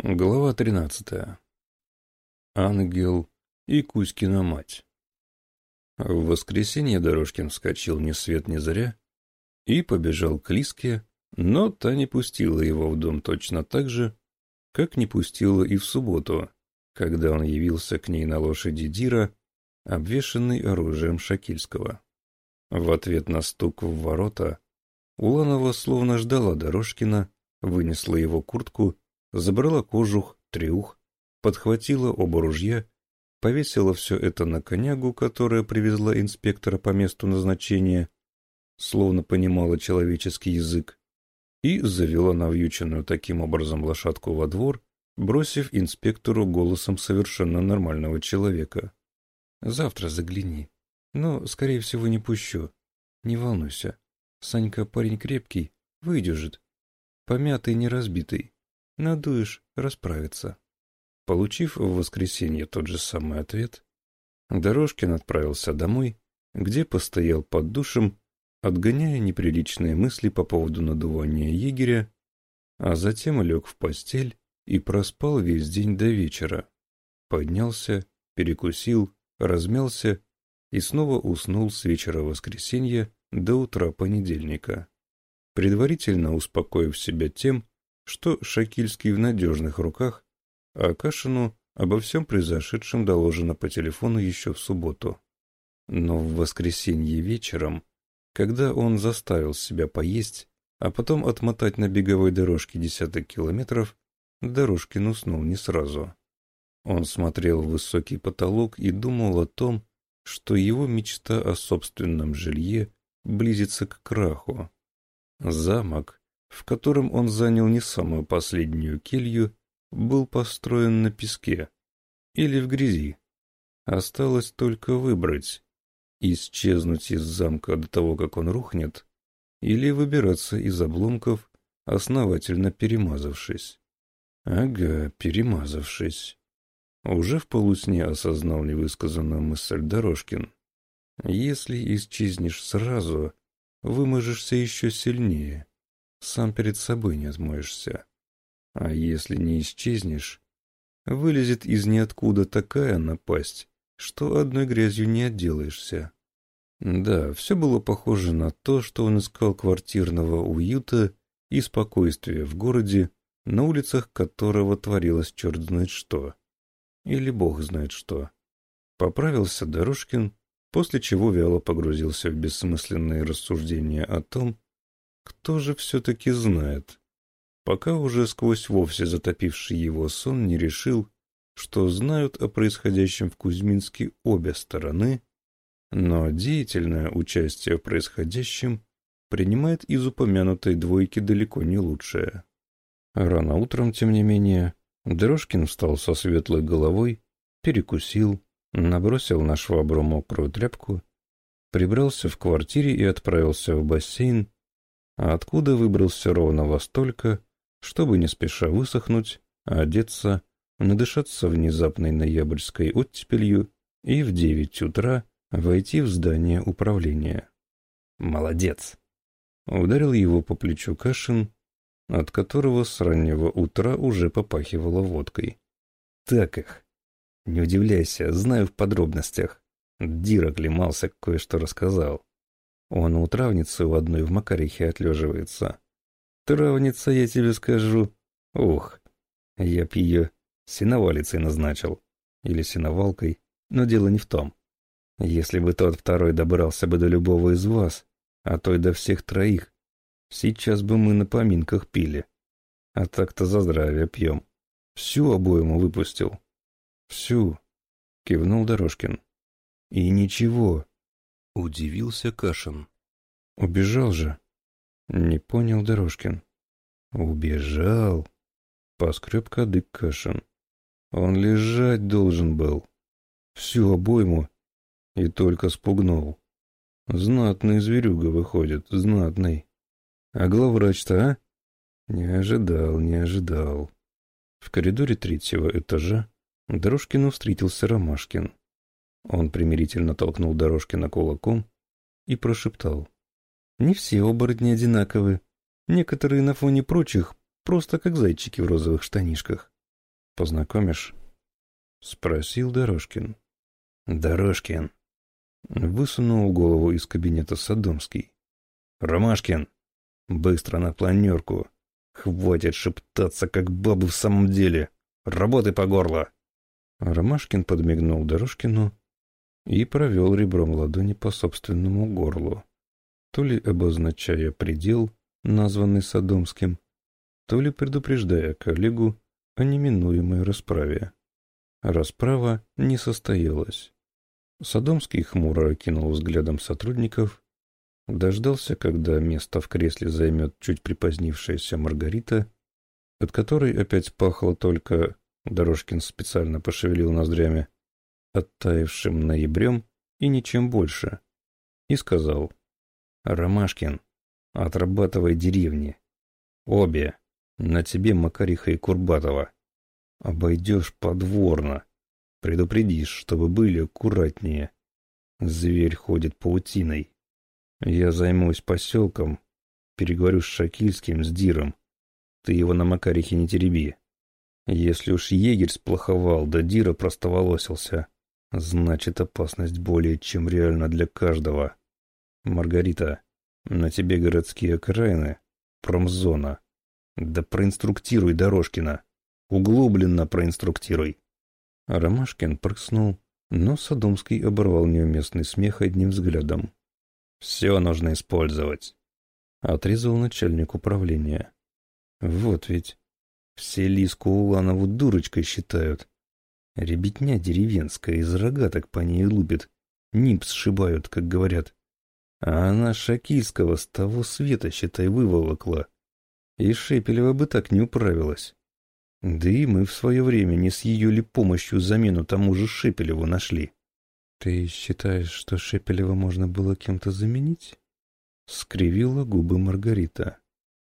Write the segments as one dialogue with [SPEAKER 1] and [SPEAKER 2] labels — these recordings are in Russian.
[SPEAKER 1] Глава тринадцатая. Ангел и Кузькина мать. В воскресенье Дорожкин вскочил ни свет ни заря и побежал к Лиске, но та не пустила его в дом точно так же, как не пустила и в субботу, когда он явился к ней на лошади Дира, обвешанный оружием Шакильского. В ответ на стук в ворота Уланова словно ждала Дорожкина, вынесла его куртку забрала кожух, трюх, подхватила оба ружья, повесила все это на конягу, которая привезла инспектора по месту назначения, словно понимала человеческий язык, и завела навьюченную таким образом лошадку во двор, бросив инспектору голосом совершенно нормального человека. «Завтра загляни. Но, скорее всего, не пущу. Не волнуйся. Санька парень крепкий, выдержит. Помятый, не разбитый. Надуешь, расправится. Получив в воскресенье тот же самый ответ, Дорожкин отправился домой, где постоял под душем, отгоняя неприличные мысли по поводу надувания егеря, а затем лег в постель и проспал весь день до вечера. Поднялся, перекусил, размялся и снова уснул с вечера воскресенья до утра понедельника, предварительно успокоив себя тем, что Шакильский в надежных руках, а Кашину обо всем произошедшем доложено по телефону еще в субботу. Но в воскресенье вечером, когда он заставил себя поесть, а потом отмотать на беговой дорожке десяток километров, Дорожкин уснул не сразу. Он смотрел в высокий потолок и думал о том, что его мечта о собственном жилье близится к краху. Замок, в котором он занял не самую последнюю келью, был построен на песке или в грязи. Осталось только выбрать, исчезнуть из замка до того, как он рухнет, или выбираться из обломков, основательно перемазавшись. Ага, перемазавшись. Уже в полусне осознал невысказанную мысль Дорожкин. Если исчезнешь сразу, выможешься еще сильнее сам перед собой не отмоешься. А если не исчезнешь, вылезет из ниоткуда такая напасть, что одной грязью не отделаешься. Да, все было похоже на то, что он искал квартирного уюта и спокойствия в городе, на улицах которого творилось черт знает что. Или бог знает что. Поправился Дорожкин, после чего вяло погрузился в бессмысленные рассуждения о том, кто же все-таки знает? Пока уже сквозь вовсе затопивший его сон не решил, что знают о происходящем в Кузьминске обе стороны, но деятельное участие в происходящем принимает из упомянутой двойки далеко не лучшее. Рано утром, тем не менее, Дрожкин встал со светлой головой, перекусил, набросил на швабру мокрую тряпку, прибрался в квартире и отправился в бассейн, а откуда выбрался ровно во столько, чтобы не спеша высохнуть, одеться, надышаться внезапной ноябрьской оттепелью и в девять утра войти в здание управления. «Молодец!» Ударил его по плечу Кашин, от которого с раннего утра уже попахивало водкой. «Так их!» «Не удивляйся, знаю в подробностях. Дир оклемался, кое-что рассказал. Он у травницы у одной в Макарихе отлеживается. Травница, я тебе скажу. Ух, я б ее синовалицей назначил. Или синовалкой, но дело не в том. Если бы тот второй добрался бы до любого из вас, а то и до всех троих, сейчас бы мы на поминках пили. А так-то за здравие пьем. Всю обойму выпустил. Всю, кивнул Дорожкин. И ничего, Удивился Кашин. Убежал же. Не понял Дорожкин. Убежал. Поскреб кадык Кашин. Он лежать должен был. Всю обойму. И только спугнул. Знатный зверюга выходит, знатный. А главврач-то, а? Не ожидал, не ожидал. В коридоре третьего этажа Дорожкину встретился Ромашкин. Он примирительно толкнул Дорожкина кулаком и прошептал. «Не все оборотни одинаковы. Некоторые на фоне прочих просто как зайчики в розовых штанишках. Познакомишь? Спросил Дорожкин. Дорожкин. Высунул голову из кабинета Садомский. Ромашкин, быстро на планерку. Хватит шептаться, как бабы в самом деле. Работай по горло. Ромашкин подмигнул Дорожкину и провел ребром ладони по собственному горлу, то ли обозначая предел, названный Содомским, то ли предупреждая коллегу о неминуемой расправе. Расправа не состоялась. Содомский хмуро окинул взглядом сотрудников, дождался, когда место в кресле займет чуть припозднившаяся Маргарита, от которой опять пахло только, Дорожкин специально пошевелил ноздрями, оттаившим ноябрем и ничем больше, и сказал, «Ромашкин, отрабатывай деревни. Обе, на тебе Макариха и Курбатова. Обойдешь подворно, предупредишь, чтобы были аккуратнее. Зверь ходит паутиной. Я займусь поселком, переговорю с Шакильским, с Диром. Ты его на Макарихе не тереби. Если уж егерь сплоховал, да Дира простоволосился, Значит, опасность более чем реальна для каждого. Маргарита, на тебе городские окраины, промзона. Да проинструктируй Дорожкина. Углубленно проинструктируй. Ромашкин прыснул, но Садомский оборвал неуместный смех одним взглядом. «Все нужно использовать», — отрезал начальник управления. «Вот ведь. Все Лиску Уланову дурочкой считают. Ребятня деревенская из рогаток по ней лупит. Нип сшибают, как говорят. А она Шакильского с того света, считай, выволокла. И Шепелева бы так не управилась. Да и мы в свое время не с ее ли помощью замену тому же Шепелеву нашли. Ты считаешь, что Шепелева можно было кем-то заменить? Скривила губы Маргарита.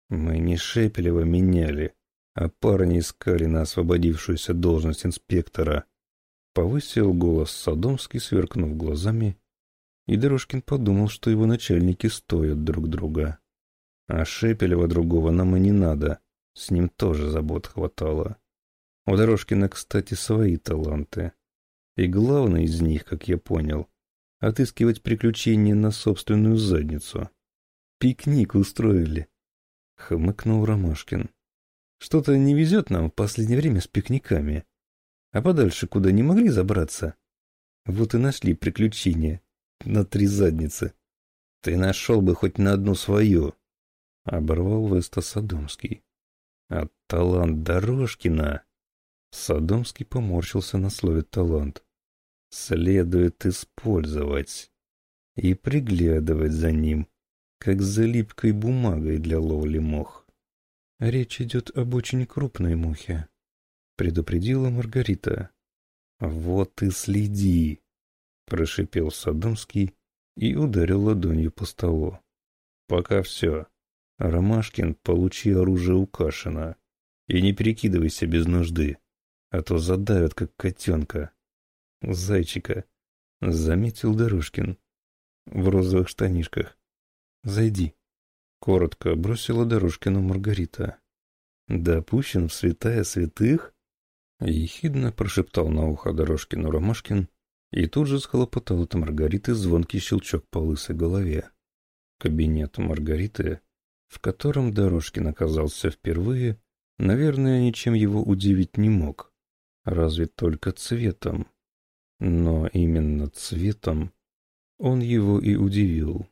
[SPEAKER 1] Мы не Шепелева меняли, а парни искали на освободившуюся должность инспектора. Повысил голос Садомский, сверкнув глазами, и Дорожкин подумал, что его начальники стоят друг друга. А Шепелева другого нам и не надо, с ним тоже забот хватало. У Дорожкина, кстати, свои таланты. И главный из них, как я понял, отыскивать приключения на собственную задницу. Пикник устроили, — хмыкнул Ромашкин. Что-то не везет нам в последнее время с пикниками. А подальше куда не могли забраться? Вот и нашли приключения на три задницы. Ты нашел бы хоть на одну свою. Оборвал Веста Садомский. А талант Дорожкина... Садомский поморщился на слове «талант». Следует использовать и приглядывать за ним, как за липкой бумагой для ловли мох. «Речь идет об очень крупной мухе», — предупредила Маргарита. «Вот и следи», — прошипел Садомский и ударил ладонью по столу. «Пока все. Ромашкин, получи оружие у Кашина. И не перекидывайся без нужды, а то задавят, как котенка. Зайчика», — заметил Дорожкин. «В розовых штанишках. Зайди». Коротко бросила Дорожкину Маргарита. «Допущен в святая святых?» Ехидно прошептал на ухо Дорожкину Ромашкин и тут же схлопотал от Маргариты звонкий щелчок по лысой голове. Кабинет Маргариты, в котором Дорожкин оказался впервые, наверное, ничем его удивить не мог, разве только цветом. Но именно цветом он его и удивил.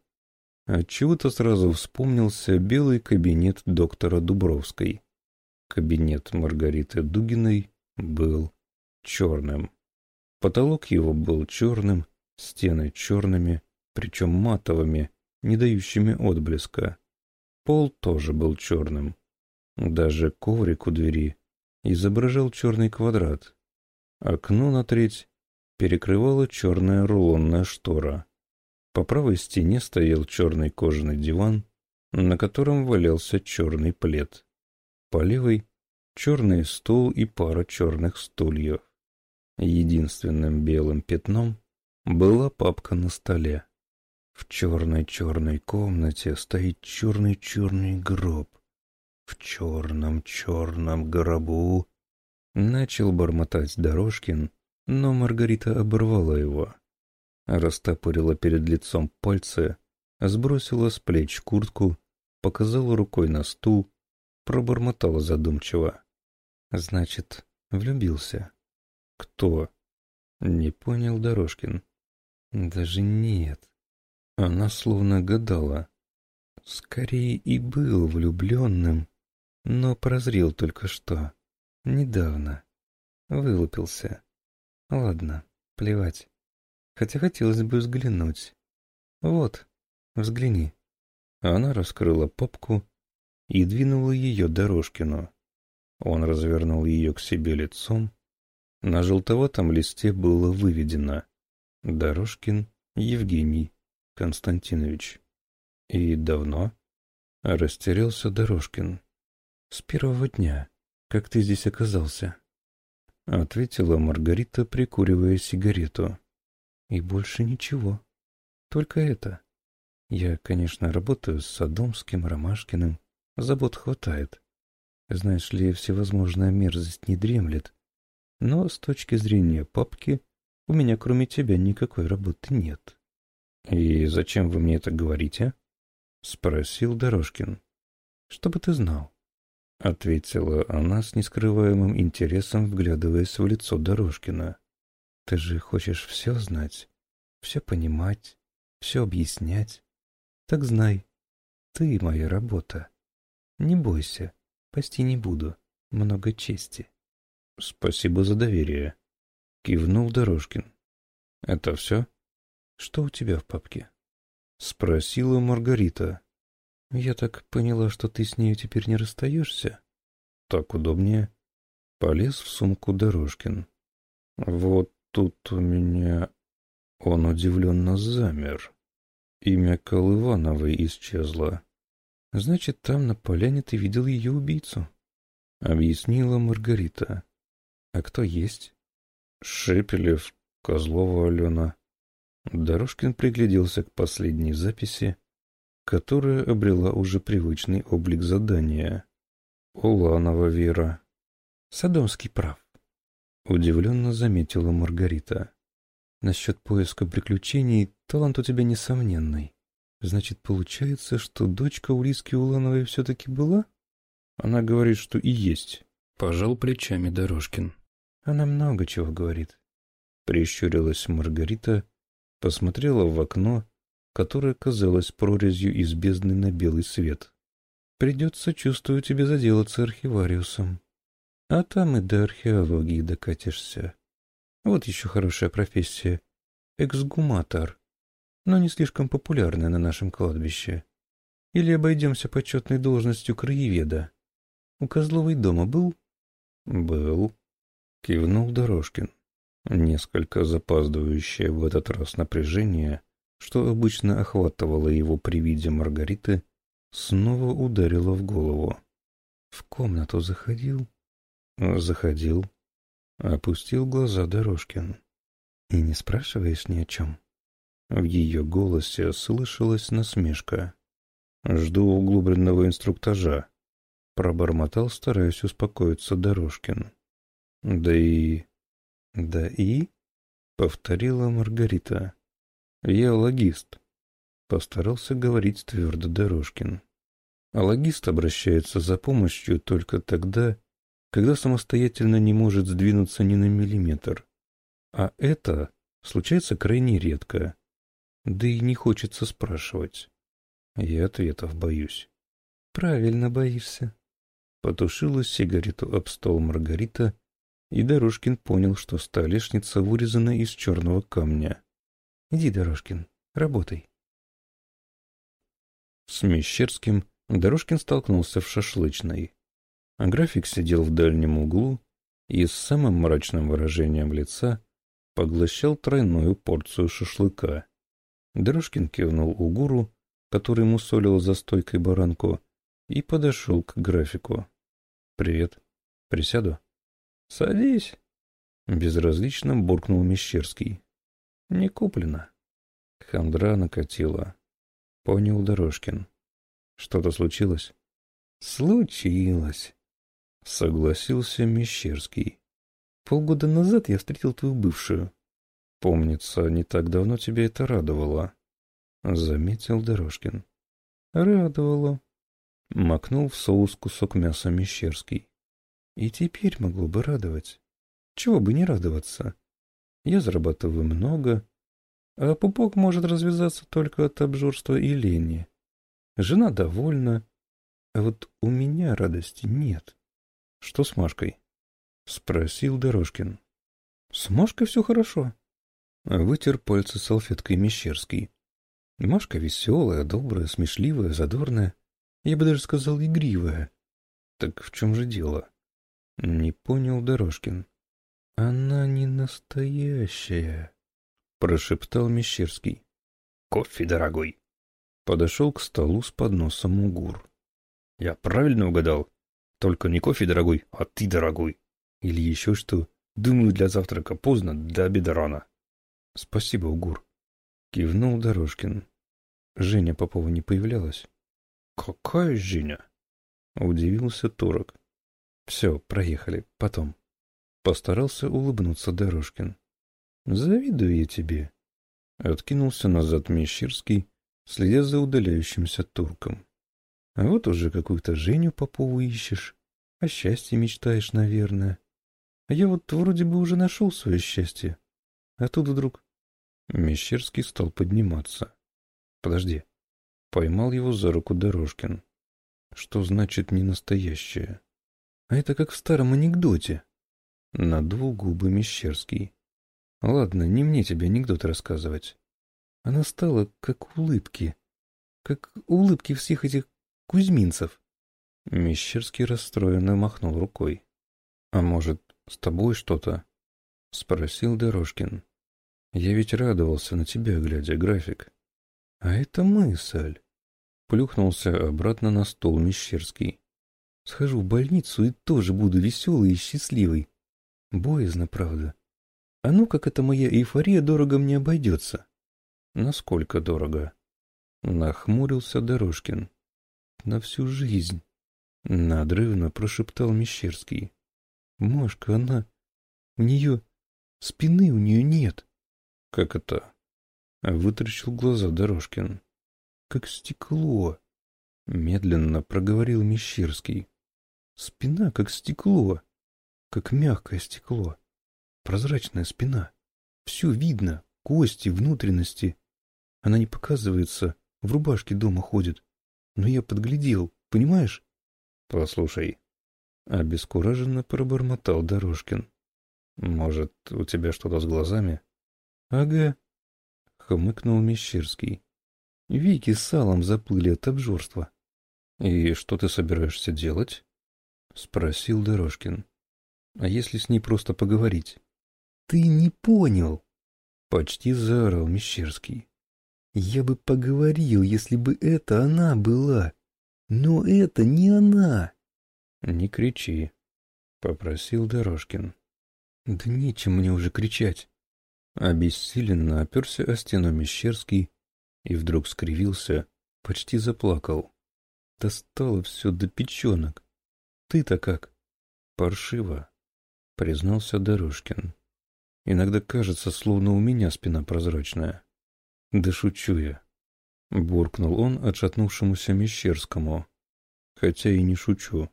[SPEAKER 1] Отчего-то сразу вспомнился белый кабинет доктора Дубровской. Кабинет Маргариты Дугиной был черным. Потолок его был черным, стены черными, причем матовыми, не дающими отблеска. Пол тоже был черным. Даже коврик у двери изображал черный квадрат. Окно на треть перекрывала черная рулонная штора. По правой стене стоял черный кожаный диван, на котором валялся черный плед. По левой — черный стул и пара черных стульев. Единственным белым пятном была папка на столе. В черной-черной комнате стоит черный-черный гроб. В черном-черном гробу Начал бормотать Дорожкин, но Маргарита оборвала его. Растопырила перед лицом пальцы, сбросила с плеч куртку, показала рукой на стул, пробормотала задумчиво. «Значит, влюбился?» «Кто?» Не понял Дорожкин. Даже нет. Она словно гадала. Скорее и был влюбленным, но прозрел только что. Недавно. Вылупился. Ладно, плевать. Хотя хотелось бы взглянуть. Вот, взгляни. Она раскрыла попку и двинула ее Дорожкину. Он развернул ее к себе лицом, на желтоватом листе было выведено «Дорожкин Евгений Константинович». «И давно?» — растерялся Дорожкин. «С первого дня, как ты здесь оказался», — ответила Маргарита, прикуривая сигарету. «И больше ничего. Только это. Я, конечно, работаю с Садомским, Ромашкиным. Забот хватает. Знаешь ли, всевозможная мерзость не дремлет. Но с точки зрения папки у меня кроме тебя никакой работы нет. — И зачем вы мне это говорите? — спросил Дорожкин. — Чтобы ты знал. — ответила она с нескрываемым интересом, вглядываясь в лицо Дорожкина. — Ты же хочешь все знать, все понимать, все объяснять. Так знай, ты моя работа. Не бойся, пасти не буду, много чести. — Спасибо за доверие. Кивнул Дорожкин. — Это все? — Что у тебя в папке? — спросила Маргарита. — Я так поняла, что ты с нею теперь не расстаешься? — Так удобнее. Полез в сумку Дорожкин. — Вот тут у меня... Он удивленно замер. Имя Колывановой исчезло. — Значит, там на поляне ты видел ее убийцу? — объяснила Маргарита. А кто есть? Шепелев, Козлова Алена. Дорожкин пригляделся к последней записи, которая обрела уже привычный облик задания. Уланова Вера. Садомский прав. Удивленно заметила Маргарита. Насчет поиска приключений талант у тебя несомненный. Значит, получается, что дочка у Лиски Улановой все-таки была? Она говорит, что и есть. Пожал плечами Дорожкин. Она много чего говорит. Прищурилась Маргарита, посмотрела в окно, которое казалось прорезью из бездны на белый свет. Придется, чувствую, тебе заделаться архивариусом. А там и до археологии докатишься. Вот еще хорошая профессия. Эксгуматор. Но не слишком популярная на нашем кладбище. Или обойдемся почетной должностью краеведа. У Козловой дома был? Был. Кивнул Дорожкин. Несколько запаздывающее в этот раз напряжение, что обычно охватывало его при виде Маргариты, снова ударило в голову. В комнату заходил? Заходил. Опустил глаза Дорожкин. И не спрашиваешь ни о чем? В ее голосе слышалась насмешка. «Жду углубленного инструктажа», — пробормотал, стараясь успокоиться Дорожкин. Да и... Да и... Повторила Маргарита. Я логист. Постарался говорить твердо Дорожкин. А логист обращается за помощью только тогда, когда самостоятельно не может сдвинуться ни на миллиметр. А это случается крайне редко. Да и не хочется спрашивать. Я ответов боюсь. Правильно боишься. Потушила сигарету об стол Маргарита и Дорожкин понял, что столешница вырезана из черного камня. «Иди, Дорожкин, работай». С Мещерским Дорожкин столкнулся в шашлычной. А график сидел в дальнем углу и с самым мрачным выражением лица поглощал тройную порцию шашлыка. Дорожкин кивнул Угуру, который мусолил за стойкой баранку, и подошел к графику. «Привет. Присяду?» «Садись», — безразлично буркнул Мещерский. «Не куплено». Хандра накатила. Понял Дорожкин. «Что-то случилось?» «Случилось», — согласился Мещерский.
[SPEAKER 2] Полгода назад я встретил твою бывшую.
[SPEAKER 1] Помнится, не так давно тебе это радовало. Заметил Дорожкин.
[SPEAKER 2] Радовало. Макнул в соус кусок мяса Мещерский. И теперь могло бы радовать. Чего бы не радоваться. Я зарабатываю много, а пупок может развязаться только от обжорства и лени. Жена довольна, а вот у меня радости нет.
[SPEAKER 1] Что с Машкой? Спросил Дорожкин.
[SPEAKER 2] С Машкой все хорошо. Вытер пальцы салфеткой Мещерский. Машка веселая, добрая, смешливая, задорная. Я бы даже сказал, игривая.
[SPEAKER 1] Так в чем же дело?
[SPEAKER 2] Не понял Дорожкин. Она не настоящая. — прошептал Мещерский.
[SPEAKER 1] «Кофе, дорогой!»
[SPEAKER 2] Подошел к столу с подносом Угур.
[SPEAKER 1] «Я правильно угадал? Только не кофе, дорогой, а ты, дорогой. Или еще что. Думаю, для завтрака поздно, до обеда рано».
[SPEAKER 2] «Спасибо, Угур», — кивнул Дорожкин. Женя Попова не появлялась.
[SPEAKER 1] «Какая Женя?»
[SPEAKER 2] — удивился Турок. «Все, проехали, потом». Постарался улыбнуться Дорожкин. Завидую я тебе. Откинулся назад Мещерский, следя за удаляющимся турком. А вот уже какую-то Женю Попову ищешь. О счастье мечтаешь, наверное. А я вот вроде бы уже нашел свое счастье. А тут вдруг... Мещерский стал подниматься. Подожди. Поймал его за руку Дорожкин. Что значит не настоящее? А это как в старом анекдоте. Надул губы Мещерский. Ладно, не мне тебе анекдот рассказывать. Она стала как улыбки. Как улыбки всех этих кузьминцев. Мещерский расстроенно махнул рукой. — А может, с тобой что-то? — спросил Дорожкин. — Я ведь радовался на тебя, глядя график. — А это мысль. Плюхнулся обратно на стол Мещерский. Схожу в больницу и тоже буду веселый и счастливый. Боязно, правда. А ну, как эта моя эйфория дорого мне обойдется. Насколько дорого? Нахмурился Дорожкин. На всю жизнь. Надрывно прошептал Мещерский. Машка, она... У нее... Спины у нее нет. Как это? Вытращил глаза Дорожкин. Как стекло. Медленно проговорил Мещерский. Спина как стекло. Как мягкое стекло. Прозрачная спина. Все видно. Кости, внутренности. Она не показывается. В рубашке дома ходит. Но я подглядел. Понимаешь?
[SPEAKER 1] Послушай.
[SPEAKER 2] Обескураженно пробормотал Дорожкин.
[SPEAKER 1] Может, у тебя что-то с глазами?
[SPEAKER 2] Ага. Хмыкнул Мещерский. Вики с салом заплыли от обжорства.
[SPEAKER 1] И что ты собираешься делать?
[SPEAKER 2] Спросил Дорожкин. А если с ней просто поговорить? Ты не понял, почти заорал Мещерский. Я бы поговорил, если бы это она была. Но это не она. Не кричи, попросил Дорожкин. Да нечем мне уже кричать. Обессиленно оперся о стену Мещерский и вдруг скривился, почти заплакал. Достало все до печенок. Ты-то как? Паршиво, признался Дорожкин. Иногда кажется, словно у меня спина прозрачная. Да шучу я. Буркнул он отшатнувшемуся Мещерскому. Хотя и не шучу.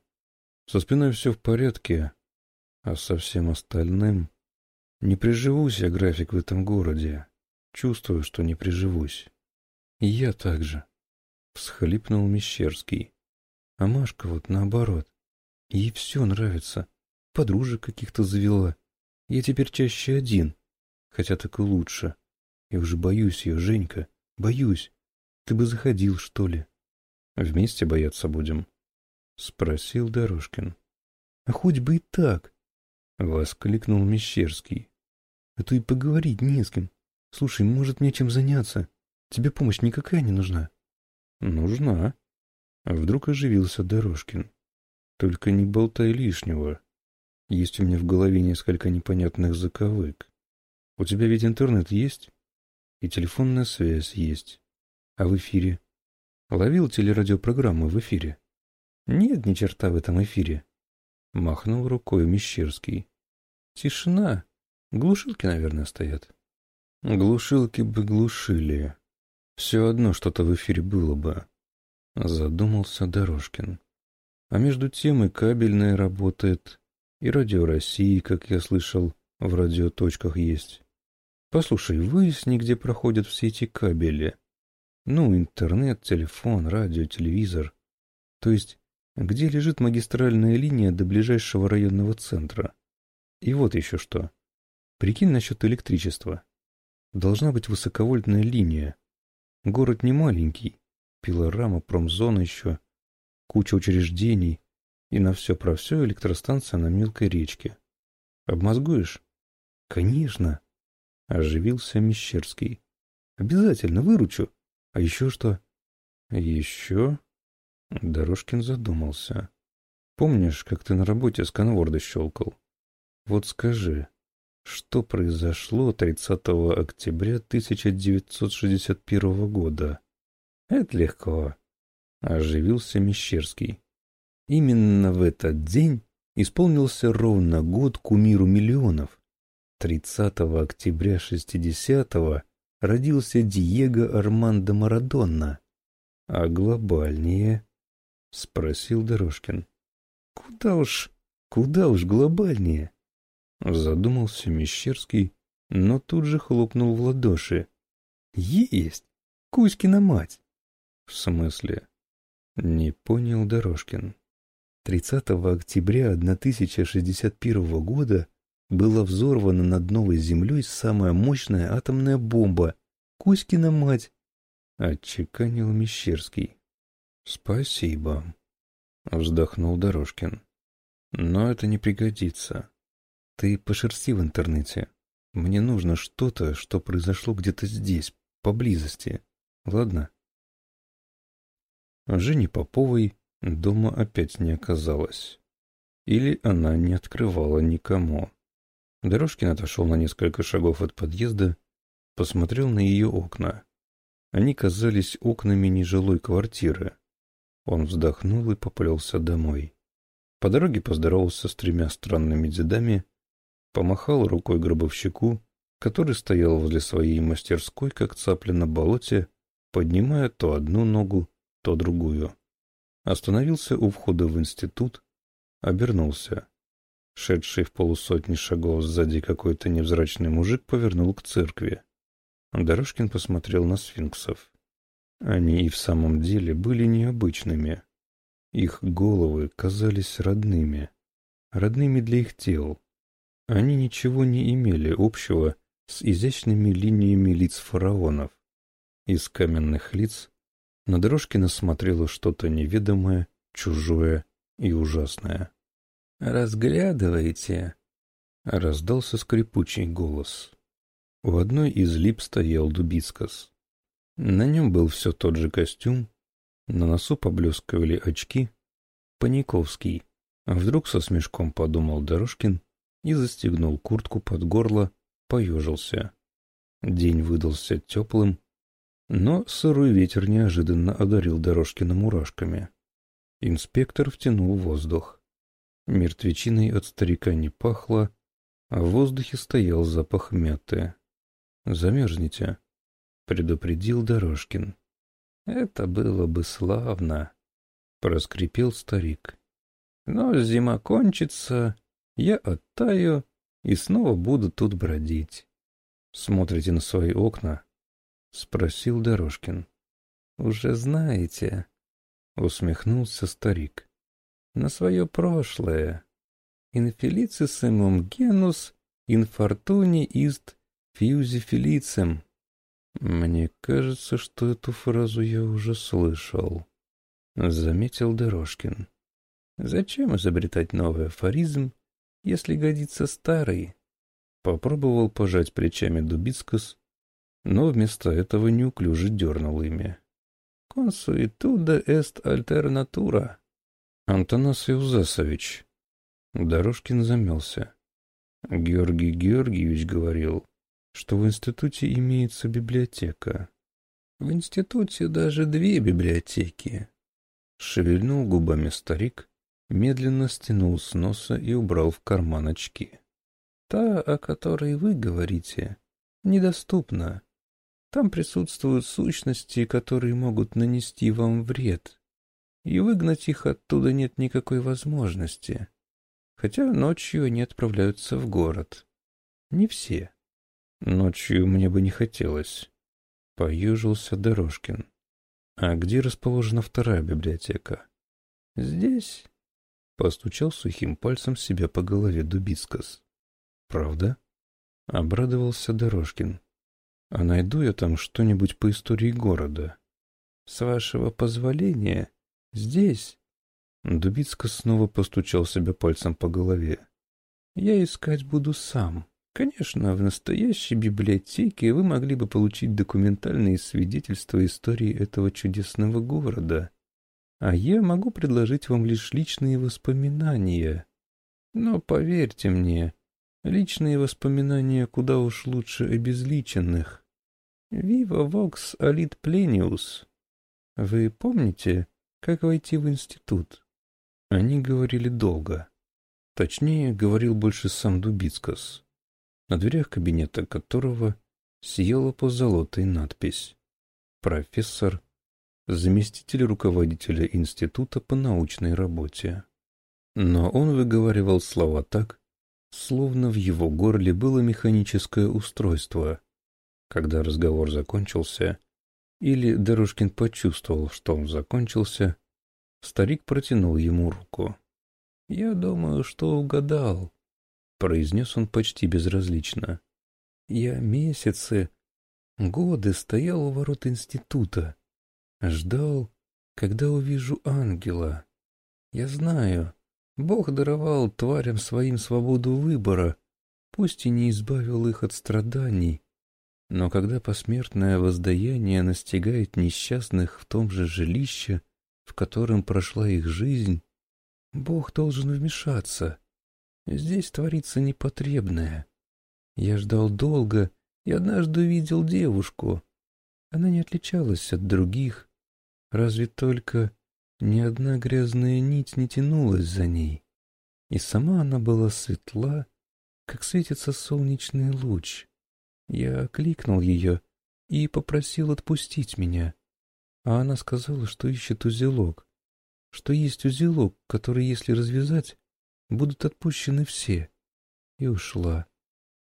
[SPEAKER 2] Со спиной все в порядке, а со всем остальным... Не приживусь я, график, в этом городе. Чувствую, что не приживусь. Я также. Всхлипнул Мещерский. А Машка вот наоборот. Ей все нравится. Подружек каких-то завела. Я теперь чаще один, хотя так и лучше. Я уже боюсь ее, Женька, боюсь. Ты бы заходил, что ли? Вместе бояться будем? Спросил Дорожкин. А хоть бы и так, воскликнул Мещерский. А то и поговорить не с кем. Слушай, может мне чем заняться? Тебе помощь никакая не нужна? Нужна. Вдруг оживился Дорожкин. Только не болтай лишнего. Есть у меня в голове несколько непонятных заковык. У тебя ведь интернет есть? И телефонная связь есть. А в эфире? Ловил телерадиопрограммы в эфире? Нет ни черта в этом эфире. Махнул рукой Мещерский. Тишина. Глушилки, наверное, стоят. Глушилки бы глушили. Все одно что-то в эфире было бы. Задумался Дорожкин. А между тем и кабельная работает, и радио России, как я слышал, в радиоточках есть. Послушай, выясни, где проходят все эти кабели. Ну, интернет, телефон, радио, телевизор. То есть, где лежит магистральная линия до ближайшего районного центра. И вот еще что. Прикинь насчет электричества. Должна быть высоковольтная линия. Город не маленький. Пилорама, промзона еще куча учреждений, и на все про все электростанция на мелкой речке. Обмозгуешь? Конечно. Оживился Мещерский. Обязательно выручу. А еще что? Еще? Дорожкин задумался. Помнишь, как ты на работе сканворда щелкал? Вот скажи, что произошло 30 октября 1961 года? Это легко. Оживился Мещерский. Именно в этот день исполнился ровно год кумиру миллионов. 30 октября 60-го родился Диего Армандо Марадонна. А глобальнее? Спросил Дорожкин. Куда уж, куда уж глобальнее? Задумался Мещерский, но тут же хлопнул в ладоши. Есть! Кузькина мать! В смысле? Не понял Дорожкин. 30 октября 1061 года была взорвана над Новой Землей самая мощная атомная бомба. Кузькина мать! Отчеканил Мещерский. Спасибо. Вздохнул Дорожкин. Но это не пригодится. Ты пошерсти в интернете. Мне нужно что-то, что произошло где-то здесь, поблизости. Ладно? Жени Поповой дома опять не оказалось. Или она не открывала никому. Дорожкин отошел на несколько шагов от подъезда, посмотрел на ее окна. Они казались окнами нежилой квартиры. Он вздохнул и поплелся домой. По дороге поздоровался с тремя странными дедами, помахал рукой гробовщику, который стоял возле своей мастерской, как цапля на болоте, поднимая то одну ногу, то другую. Остановился у входа в институт, обернулся. Шедший в полусотни шагов сзади какой-то невзрачный мужик повернул к церкви. Дорожкин посмотрел на сфинксов. Они и в самом деле были необычными. Их головы казались родными. Родными для их тел. Они ничего не имели общего с изящными линиями лиц фараонов. Из каменных лиц на Дорожкина смотрело что-то неведомое, чужое и ужасное. «Разглядывайте!» — раздался скрипучий голос. У одной из лип стоял Дубицкас. На нем был все тот же костюм, на носу поблескивали очки. Паниковский. Вдруг со смешком подумал Дорожкин и застегнул куртку под горло, поежился. День выдался теплым, но сырой ветер неожиданно одарил Дорожкина мурашками. Инспектор втянул воздух. Мертвечиной от старика не пахло, а в воздухе стоял запах мяты. «Замерзнете», — предупредил Дорожкин. «Это было бы славно», — проскрипел старик. «Но зима кончится, я оттаю и снова буду тут бродить. Смотрите на свои окна, — спросил Дорожкин. «Уже знаете», — усмехнулся старик, — «на свое прошлое. Инфелицисимум генус инфортуни ист фьюзи фелицем». «Мне кажется, что эту фразу я уже слышал», — заметил Дорожкин. «Зачем изобретать новый афоризм, если годится старый?» Попробовал пожать плечами Дубицкас, но вместо этого неуклюже дернул ими. «Консуетуда эст альтернатура». «Антонас Иузасович». Дорожкин замялся. Георгий Георгиевич говорил, что в институте имеется библиотека. В институте даже две библиотеки. Шевельнул губами старик, медленно стянул с носа и убрал в карман очки. Та, о которой вы говорите, недоступна. Там присутствуют сущности, которые могут нанести вам вред, и выгнать их оттуда нет никакой возможности. Хотя ночью они отправляются в город. Не все. Ночью мне бы не хотелось. Поюжился Дорожкин. А где расположена вторая библиотека? Здесь. Постучал сухим пальцем себя по голове Дубискас. Правда? Обрадовался Дорожкин. А найду я там что-нибудь по истории города. С вашего позволения, здесь. Дубицка снова постучал себя пальцем по голове. Я искать буду сам. Конечно, в настоящей библиотеке вы могли бы получить документальные свидетельства истории этого чудесного города. А я могу предложить вам лишь личные воспоминания. Но поверьте мне, личные воспоминания куда уж лучше обезличенных. Viva Vox Alit Plenius. Вы помните, как войти в институт? Они говорили долго. Точнее, говорил больше сам Дубицкас, на дверях кабинета которого сияла позолотой надпись «Профессор, заместитель руководителя института по научной работе». Но он выговаривал слова так, словно в его горле было механическое устройство, когда разговор закончился, или Дорожкин почувствовал, что он закончился, старик протянул ему руку. «Я думаю, что угадал», — произнес он почти безразлично. «Я месяцы, годы стоял у ворот института, ждал, когда увижу ангела. Я знаю, Бог даровал тварям своим свободу выбора, пусть и не избавил их от страданий, но когда посмертное воздаяние настигает несчастных в том же жилище, в котором прошла их жизнь, Бог должен вмешаться. Здесь творится непотребное. Я ждал долго и однажды увидел девушку. Она не отличалась от других, разве только ни одна грязная нить не тянулась за ней. И сама она была светла, как светится солнечный луч. Я окликнул ее и попросил отпустить меня. А она сказала, что ищет узелок, что есть узелок, который, если развязать, будут отпущены все. И ушла.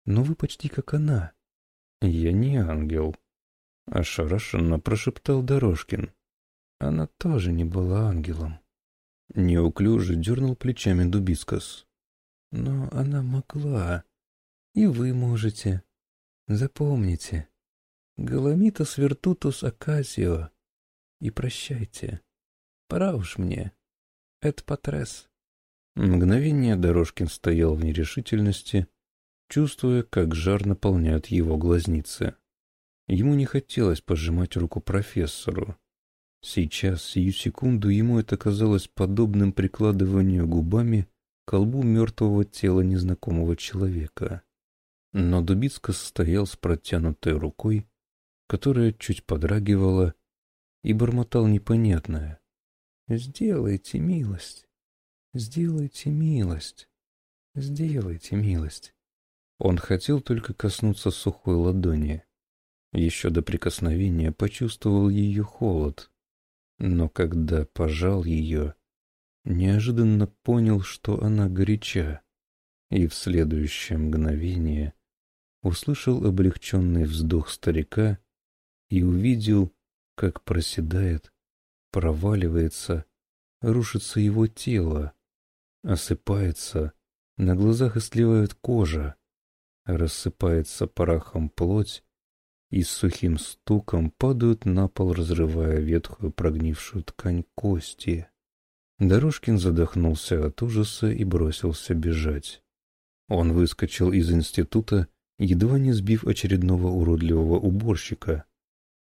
[SPEAKER 2] Но вы почти как она.
[SPEAKER 1] Я не ангел. Ошарашенно прошептал Дорожкин.
[SPEAKER 2] Она тоже не была ангелом.
[SPEAKER 1] Неуклюже дернул плечами Дубискас.
[SPEAKER 2] Но она могла. И вы можете. Запомните, Галамитас вертутус оказио. И прощайте. Пора уж мне. Это потряс.
[SPEAKER 1] Мгновение Дорожкин стоял в нерешительности, чувствуя, как жар наполняет его глазницы. Ему не хотелось пожимать руку профессору. Сейчас, сию секунду, ему это казалось подобным прикладыванию губами к колбу мертвого тела незнакомого человека. Но Дубицко стоял с протянутой рукой, которая чуть подрагивала, и бормотал непонятное. «Сделайте милость! Сделайте милость! Сделайте милость!» Он хотел только коснуться сухой ладони. Еще до прикосновения почувствовал ее холод. Но когда пожал ее, неожиданно понял, что она горяча. И в следующее мгновение услышал облегченный вздох старика и увидел, как проседает, проваливается, рушится его тело, осыпается, на глазах истлевает кожа, рассыпается порохом плоть и с сухим стуком падают на пол, разрывая ветхую прогнившую ткань кости. Дорожкин задохнулся от ужаса и бросился бежать. Он выскочил из института едва не сбив очередного уродливого уборщика,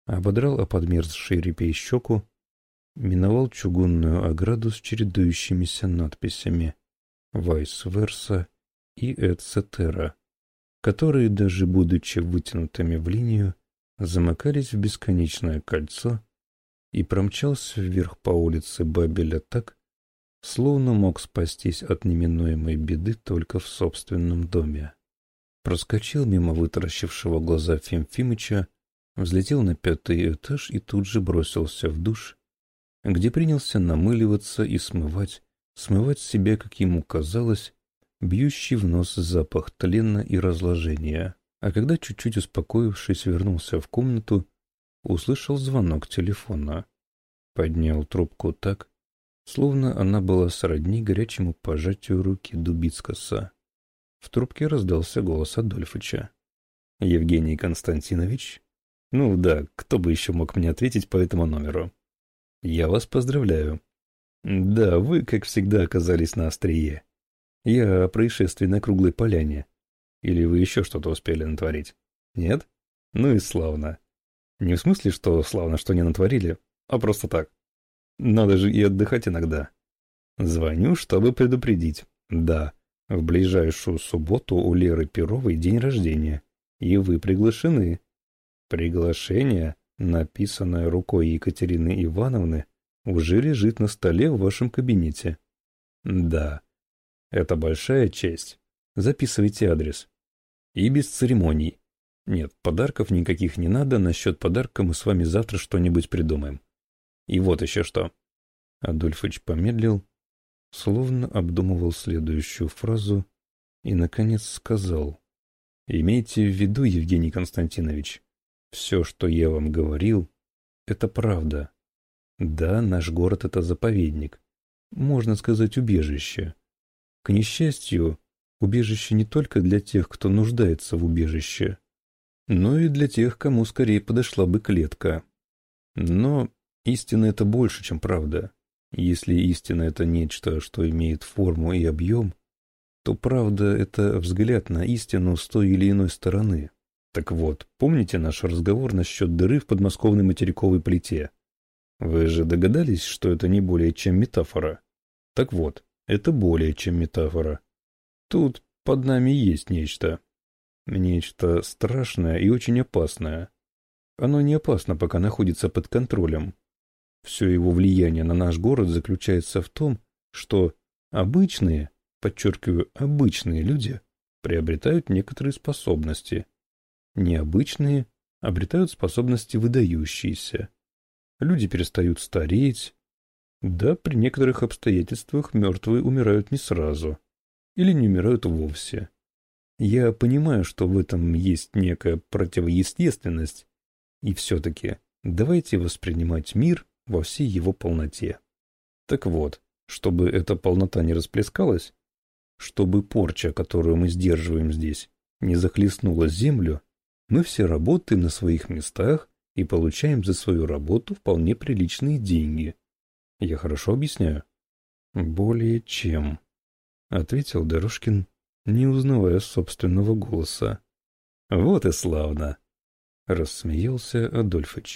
[SPEAKER 1] ободрал о подмерзшей репей щеку, миновал чугунную ограду с чередующимися надписями «Вайс-верса» и «Эцетера», которые, даже будучи вытянутыми в линию, замыкались в бесконечное кольцо и промчался вверх по улице Бабеля так, словно мог спастись от неминуемой беды только в собственном доме.
[SPEAKER 2] Проскочил мимо вытаращившего глаза Фимфимыча, взлетел на пятый этаж и тут же бросился в душ, где принялся намыливаться и смывать, смывать с себя, как ему казалось, бьющий в нос запах тлена и разложения. А когда, чуть-чуть успокоившись, вернулся в комнату, услышал звонок телефона. Поднял трубку так, словно она была сродни горячему пожатию руки Дубицкаса. В трубке раздался голос Адольфыча. «Евгений Константинович?» «Ну да, кто бы еще мог мне ответить по этому номеру?» «Я вас поздравляю». «Да, вы, как всегда, оказались на острие. Я о происшествии на Круглой Поляне. Или вы еще что-то успели натворить? Нет? Ну и славно. Не в смысле, что славно, что не натворили, а просто так. Надо же и отдыхать иногда. Звоню, чтобы предупредить. Да, в ближайшую субботу у Леры Перовой день рождения, и вы приглашены. Приглашение, написанное рукой Екатерины Ивановны, уже лежит на столе в вашем кабинете. Да, это большая честь. Записывайте адрес. И без церемоний. Нет, подарков никаких не надо, насчет подарка мы с вами завтра что-нибудь придумаем. И вот еще что. Адольфыч помедлил, словно обдумывал следующую фразу и, наконец, сказал. «Имейте в виду, Евгений Константинович, все, что я вам говорил, это правда. Да, наш город — это заповедник, можно сказать, убежище. К несчастью, убежище не только для тех, кто нуждается в убежище, но и для тех, кому скорее подошла бы клетка. Но истина — это больше, чем правда. Если истина — это нечто, что имеет форму и объем, то правда — это взгляд на истину с той или иной стороны. Так вот, помните наш разговор насчет дыры в подмосковной материковой плите? Вы же догадались, что это не более чем метафора? Так вот, это более чем метафора. Тут под нами есть нечто. Нечто страшное и очень опасное. Оно не опасно, пока находится под контролем. Все его влияние на наш город заключается в том, что обычные, подчеркиваю, обычные люди приобретают некоторые способности. Необычные обретают способности выдающиеся. Люди перестают стареть. Да, при некоторых обстоятельствах мертвые умирают не сразу. Или не умирают вовсе. Я понимаю, что в этом есть некая противоестественность. И все-таки давайте воспринимать мир во всей его полноте. Так вот, чтобы эта полнота не расплескалась, чтобы порча, которую мы сдерживаем здесь, не захлестнула землю, мы все работаем на своих местах и получаем за свою работу вполне приличные деньги. Я хорошо объясняю? Более чем, — ответил Дорожкин, не узнавая собственного голоса. Вот и славно, — рассмеялся Адольфыч.